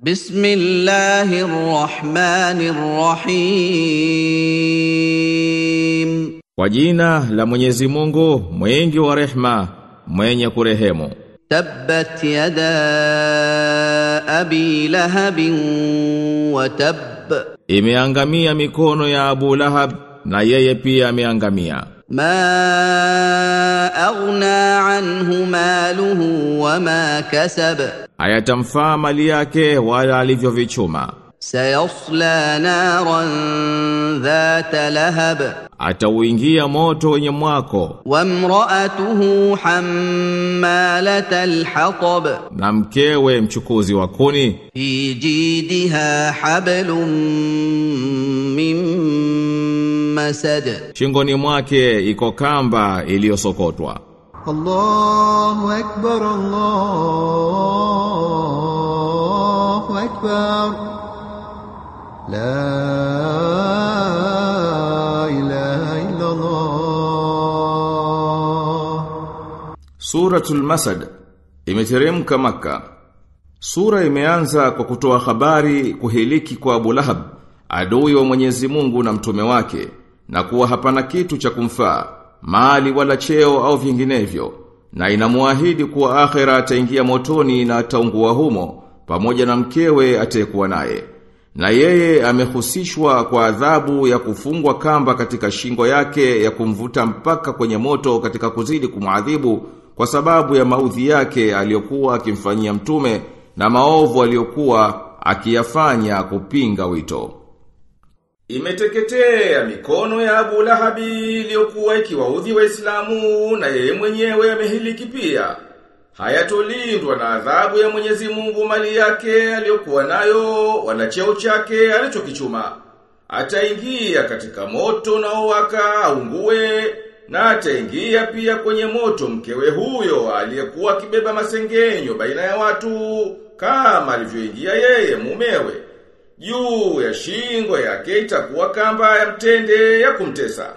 بسم الله الرحمن الرحيم Kwa jina la Mwenyezi Mungu, mwingi wa rehma, mwenye kurehemu. تبت يدا ابي لهب وتب Imeangamia mikono ya Abu Lahab na yeye pia ameangamia. ما اغنى عنه ماله وما كسب hayatamfaa mali yake wala alivyovichuma. Sayasla naran dhata lahab. Atauingia moto wenye mwako. Wa mraatuhu hammalata alhatab. Na mkewe mchukuzi wa kuni. Fi jidiha hablum min masad. Shingoni mwake iko kamba iliyosokotwa. Allahu akbar Allah أكبر لا إله إلا الله Suratul Masad imeteremka Makka. Sura imeanza kwa kutoa habari kuhiliki kwa Abu Lahab, adui wa Mwenyezi Mungu na mtume wake, na kuwa hapana kitu cha kumfaa, mali wala cheo au vinginevyo, na inamuahidi kuwa akhera ataingia motoni na ataungua humo, pamoja na mkewe atekuwa naye. Na yeye amehusishwa kwa adhabu ya kufungwa kamba katika shingo yake ya kumvuta mpaka kwenye moto katika kuzidi kumwadhibu kwa sababu ya maudhi yake aliyokuwa akimfanyia mtume na maovu aliyokuwa akiyafanya kupinga wito. Imeteketea mikono ya Abu Lahabi iliyokuwa ikiwaudhi Waislamu na yeye mwenyewe amehiliki pia. Hayatolindwa na adhabu ya Mwenyezi Mungu mali yake aliyokuwa nayo wala cheo chake alichokichuma. Ataingia katika moto na uwaka aungue na ataingia pia kwenye moto mkewe huyo aliyekuwa akibeba masengenyo baina ya watu kama alivyoingia yeye mumewe. Juu ya shingo yake itakuwa kamba ya mtende ya kumtesa.